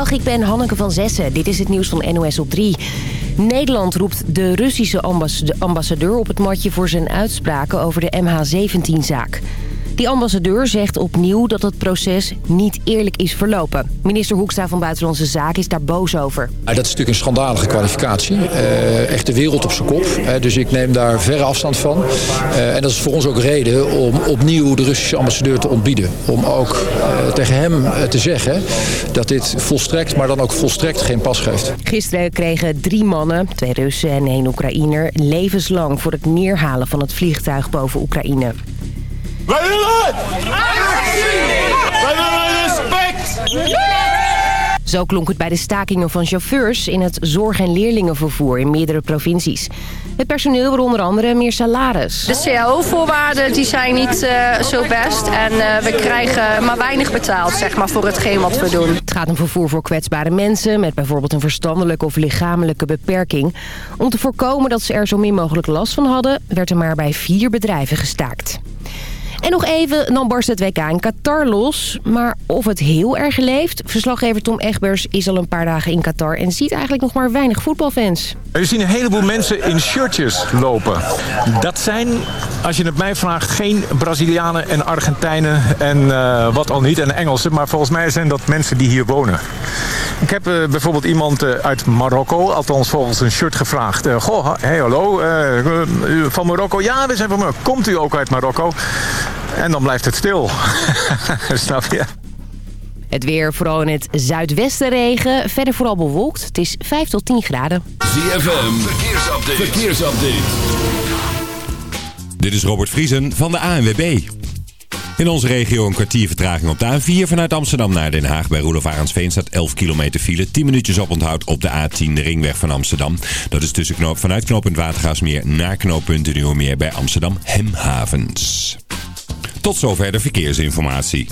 Goedemiddag, ik ben Hanneke van Zessen. Dit is het nieuws van NOS op 3. Nederland roept de Russische ambassadeur op het matje voor zijn uitspraken over de MH17-zaak. Die ambassadeur zegt opnieuw dat het proces niet eerlijk is verlopen. Minister Hoekstra van Buitenlandse Zaken is daar boos over. Dat is natuurlijk een schandalige kwalificatie. Uh, echt de wereld op zijn kop. dus ik neem daar verre afstand van. Uh, en dat is voor ons ook reden om opnieuw de Russische ambassadeur te ontbieden. Om ook uh, tegen hem te zeggen dat dit volstrekt, maar dan ook volstrekt geen pas geeft. Gisteren kregen drie mannen, twee Russen en één Oekraïner... levenslang voor het neerhalen van het vliegtuig boven Oekraïne. Wij willen actie! Wij willen respect! Zo klonk het bij de stakingen van chauffeurs in het zorg- en leerlingenvervoer in meerdere provincies. Het personeel wil onder andere meer salaris. De cao-voorwaarden die zijn niet uh, zo best en uh, we krijgen maar weinig betaald zeg maar, voor hetgeen wat we doen. Het gaat om vervoer voor kwetsbare mensen met bijvoorbeeld een verstandelijke of lichamelijke beperking. Om te voorkomen dat ze er zo min mogelijk last van hadden, werd er maar bij vier bedrijven gestaakt. En nog even, dan barst het WK in Qatar los. Maar of het heel erg leeft? Verslaggever Tom Egbers is al een paar dagen in Qatar... en ziet eigenlijk nog maar weinig voetbalfans. Je ziet een heleboel mensen in shirtjes lopen. Dat zijn, als je het mij vraagt, geen Brazilianen en Argentijnen... en uh, wat al niet, en Engelsen. Maar volgens mij zijn dat mensen die hier wonen. Ik heb uh, bijvoorbeeld iemand uh, uit Marokko, althans volgens een shirt gevraagd. goh, hey, hallo, van Marokko? Ja, we zijn van Marokko. Komt u ook uit Marokko? En dan blijft het stil. Snap je? Het weer vooral in het zuidwesten regen. Verder vooral bewolkt. Het is 5 tot 10 graden. ZFM, verkeersupdate. verkeersupdate. Dit is Robert Vriesen van de ANWB. In onze regio een kwartier vertraging op de A4 vanuit Amsterdam naar Den Haag. Bij Roelof Arendsveen staat 11 kilometer file. 10 minuutjes op onthoud op de A10, de ringweg van Amsterdam. Dat is tussen knoop, vanuit knooppunt Watergaasmeer naar knooppunt Nieuwemeer bij Amsterdam Hemhavens. Tot zover de verkeersinformatie.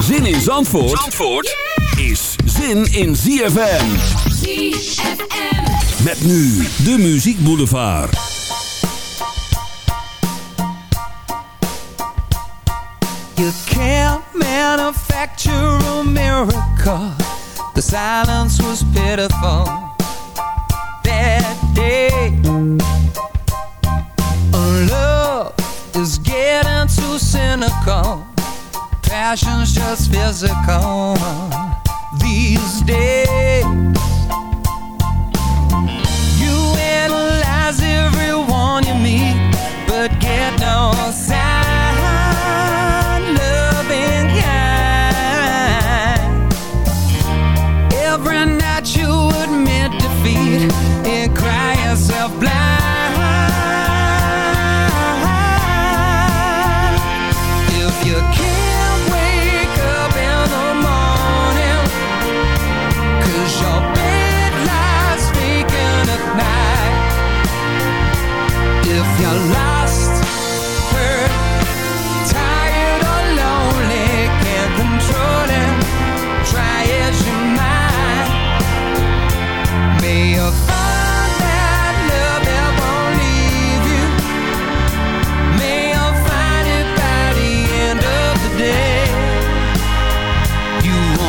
Zin in Zandvoort, Zandvoort is zin in ZFM. ZFM. Met nu de Muziek Boulevard. You can't manufacture a miracle. The silence was pitiful that day. Love is getting too cynical. Passion's just physical these days. You analyze everyone you meet, but get no sign.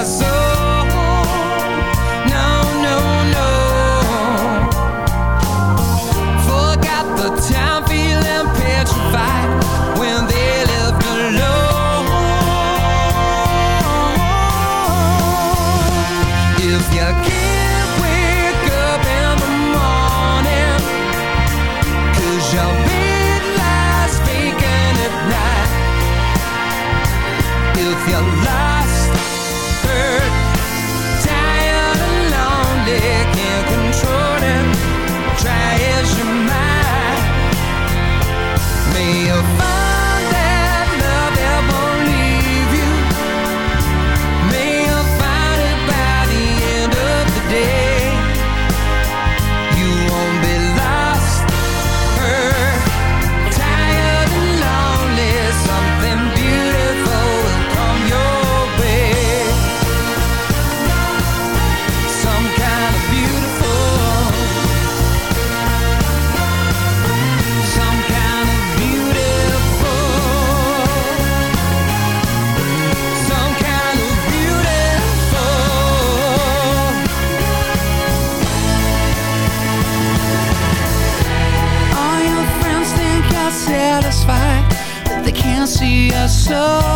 lost, hurt so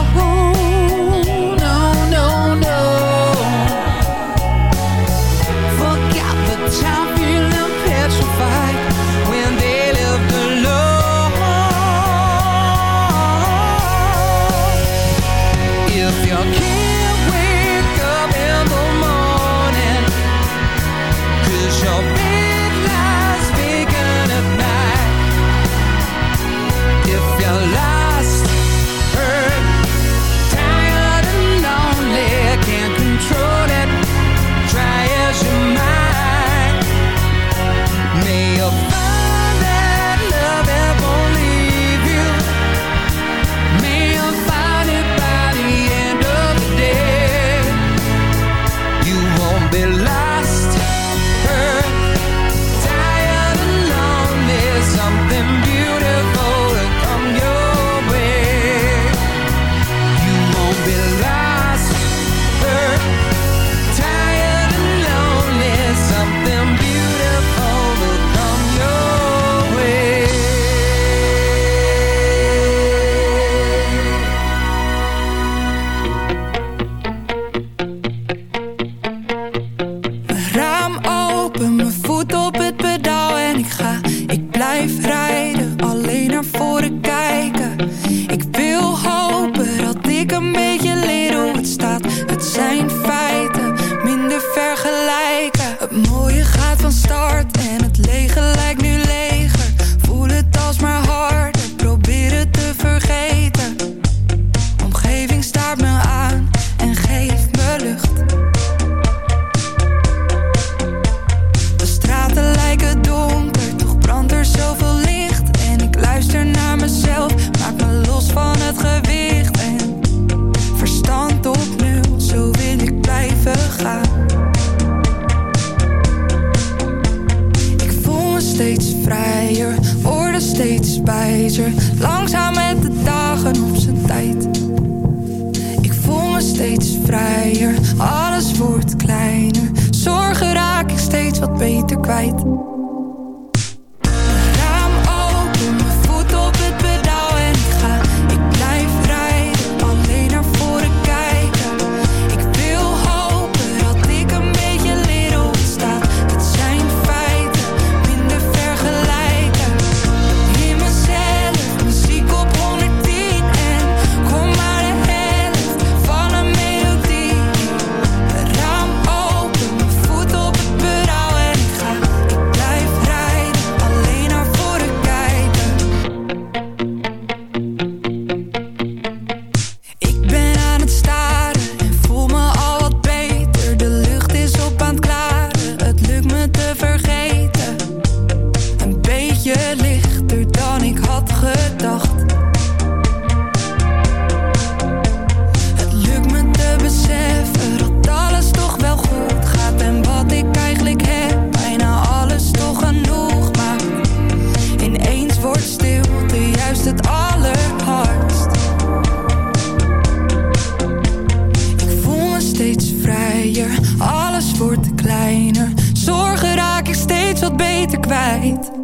beter kwijt.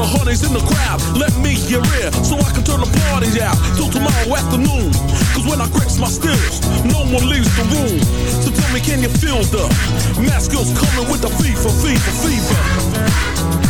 the honeys in the crowd. Let me hear it. So I can turn the party out till tomorrow afternoon. Cause when I grips my stills, no one leaves the room. So tell me, can you feel the mask skills coming with the fever, fever, fever?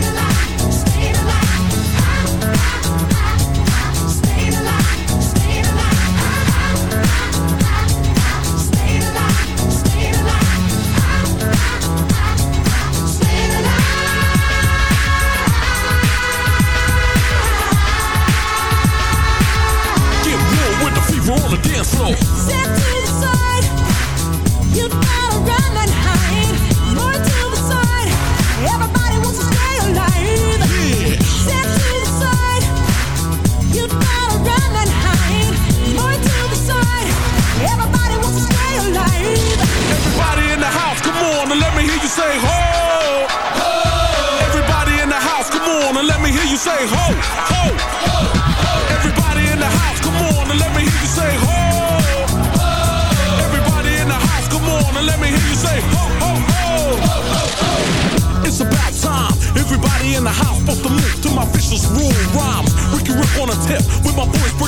Get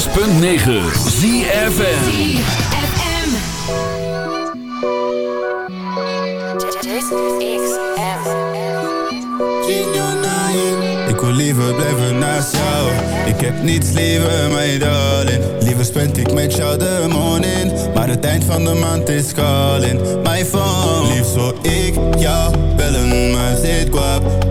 106.9 ZFN Ik wil liever blijven naast jou. Ik heb niets liever, mij darling. Liever spend ik met jou de morning. Maar het eind van de maand is calling My phone. Liefst zou ik jou bellen, maar zit kwap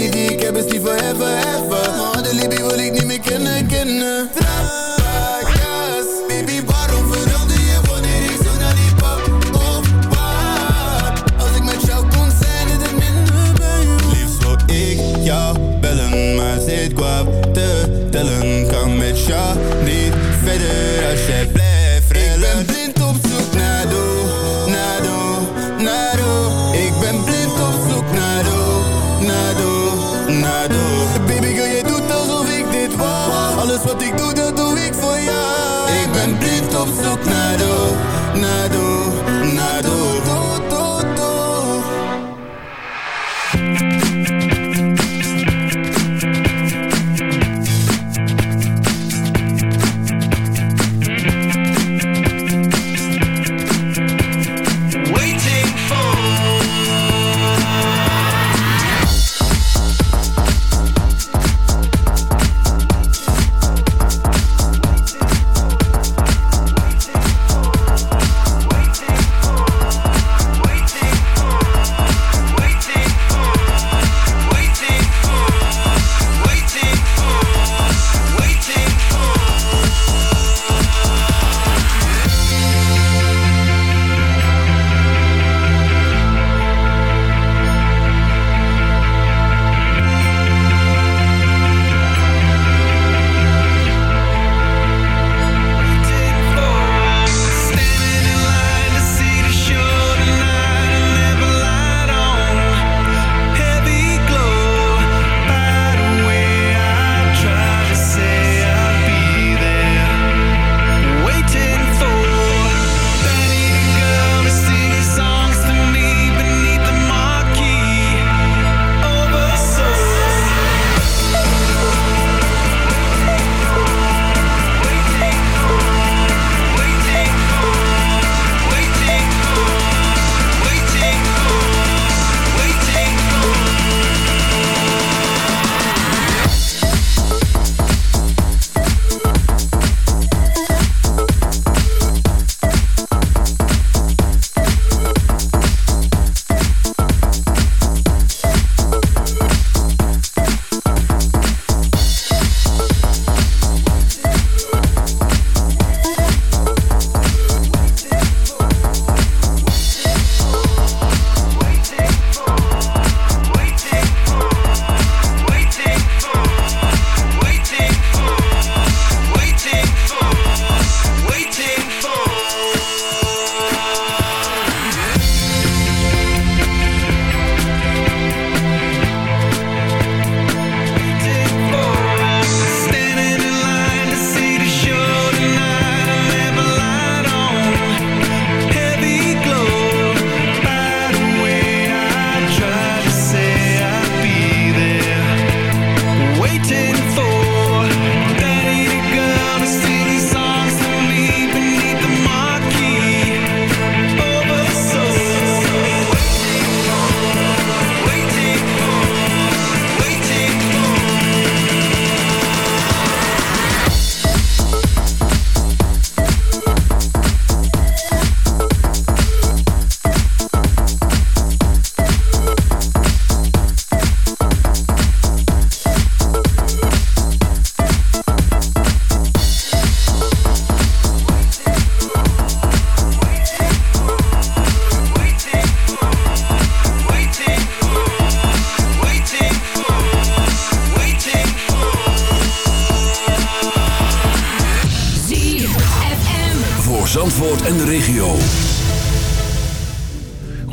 money die ik heb is die voor ever, ever. Maar de Libby wil ik niet meer kennen, kennen. Trap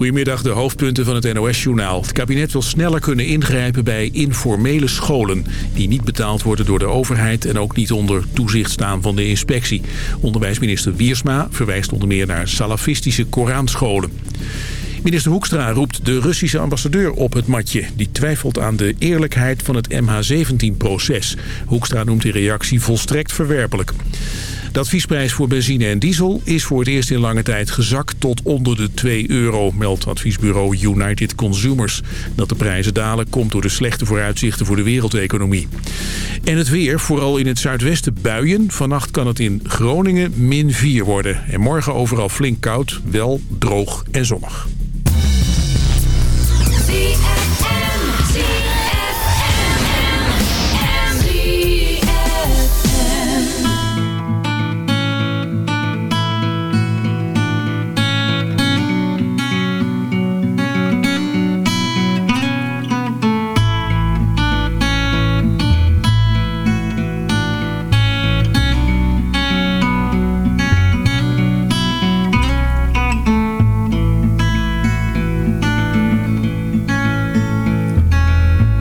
Goedemiddag, de hoofdpunten van het NOS-journaal. Het kabinet wil sneller kunnen ingrijpen bij informele scholen... die niet betaald worden door de overheid... en ook niet onder toezicht staan van de inspectie. Onderwijsminister Wiersma verwijst onder meer naar salafistische Koranscholen. Minister Hoekstra roept de Russische ambassadeur op het matje. Die twijfelt aan de eerlijkheid van het MH17-proces. Hoekstra noemt die reactie volstrekt verwerpelijk. De adviesprijs voor benzine en diesel is voor het eerst in lange tijd gezakt tot onder de 2 euro, meldt adviesbureau United Consumers. Dat de prijzen dalen komt door de slechte vooruitzichten voor de wereldeconomie. En het weer, vooral in het zuidwesten buien. Vannacht kan het in Groningen min 4 worden. En morgen overal flink koud, wel droog en zonnig.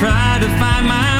try to find my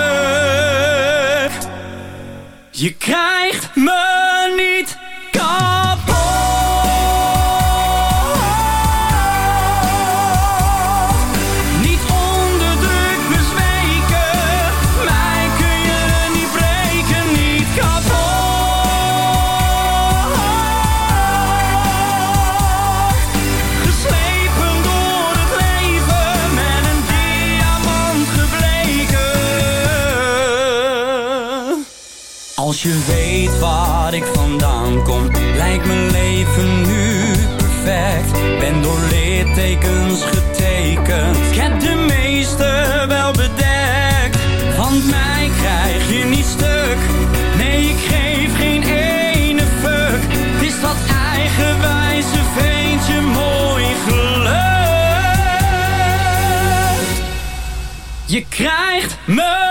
Je krijgt me niet getekend, ik heb de meeste wel bedekt. Want mij krijg je niet stuk, nee ik geef geen ene fuck. Is dat eigenwijze veentje mooi geluk. Je krijgt me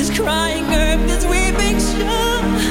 crying earth, this weeping shore?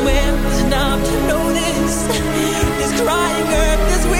You ever to notice this crying earth, this